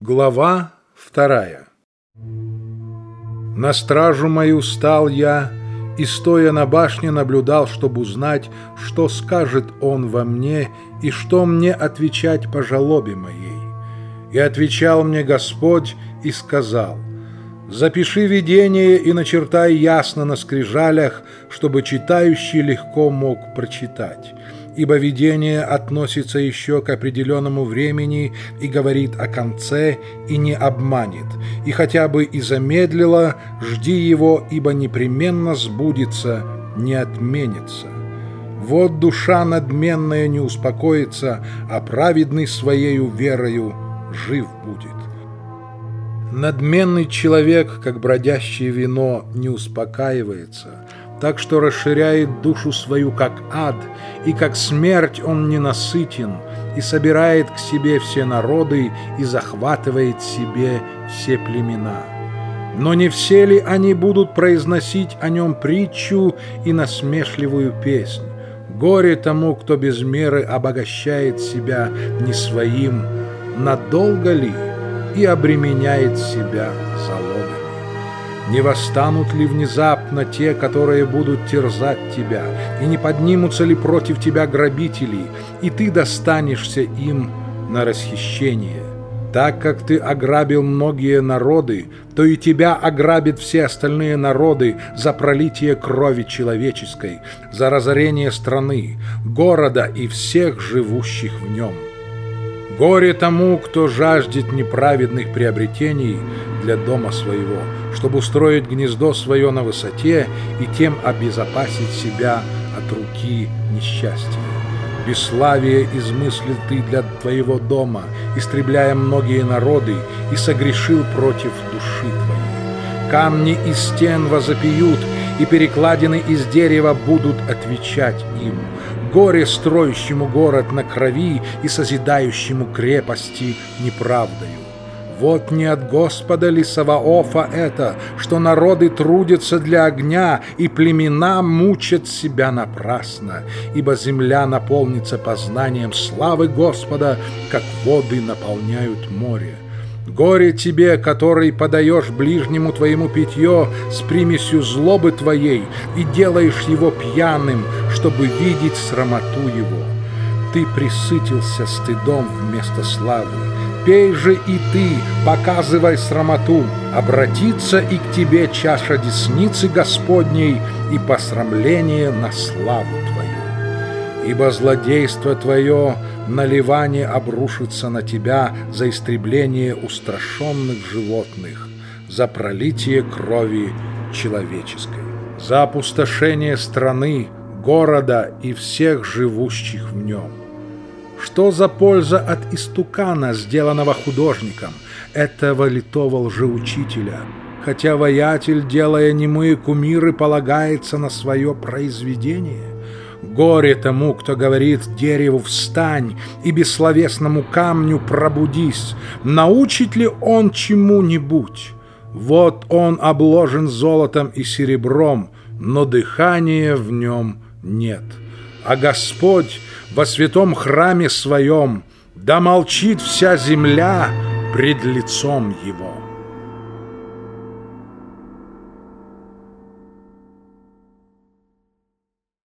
Глава вторая На стражу мою стал я, и, стоя на башне, наблюдал, чтобы узнать, что скажет он во мне и что мне отвечать по жалобе моей. И отвечал мне Господь и сказал, «Запиши видение и начертай ясно на скрижалях, чтобы читающий легко мог прочитать» ибо видение относится еще к определенному времени и говорит о конце и не обманет, и хотя бы и замедлило, жди его, ибо непременно сбудется, не отменится. Вот душа надменная не успокоится, а праведный своею верою жив будет. Надменный человек, как бродящее вино, не успокаивается, так что расширяет душу свою, как ад, и как смерть он ненасытен, и собирает к себе все народы, и захватывает себе все племена. Но не все ли они будут произносить о нем притчу и насмешливую песнь? Горе тому, кто без меры обогащает себя не своим, надолго ли и обременяет себя залогом. Не восстанут ли внезапно те, которые будут терзать тебя, и не поднимутся ли против тебя грабители, и ты достанешься им на расхищение? Так как ты ограбил многие народы, то и тебя ограбят все остальные народы за пролитие крови человеческой, за разорение страны, города и всех живущих в нем. Горе тому, кто жаждет неправедных приобретений для дома своего, чтобы устроить гнездо свое на высоте и тем обезопасить себя от руки несчастья. Бесславие измыслил ты для твоего дома, истребляя многие народы, и согрешил против души твоей. Камни из стен возопьют, и перекладины из дерева будут отвечать им. Горе строящему город на крови и созидающему крепости неправдою. Вот не от Господа ли Саваофа это, что народы трудятся для огня, и племена мучат себя напрасно, ибо земля наполнится познанием славы Господа, как воды наполняют море. Горе тебе, который подаешь ближнему твоему питье с примесью злобы твоей и делаешь его пьяным, чтобы видеть срамоту его. Ты присытился стыдом вместо славы. Пей же и ты, показывай срамоту, обратится и к тебе чаша десницы Господней и посрамление на славу. Ибо злодейство твое на Ливане обрушится на тебя за истребление устрашенных животных, за пролитие крови человеческой, за опустошение страны, города и всех живущих в нем. Что за польза от истукана, сделанного художником, этого литого лжеучителя, хотя воятель, делая немые кумиры, полагается на свое произведение? Горе тому, кто говорит дереву «встань» и бессловесному камню «пробудись». Научит ли он чему-нибудь? Вот он обложен золотом и серебром, но дыхания в нем нет. А Господь во святом храме своем, да молчит вся земля пред лицом Его.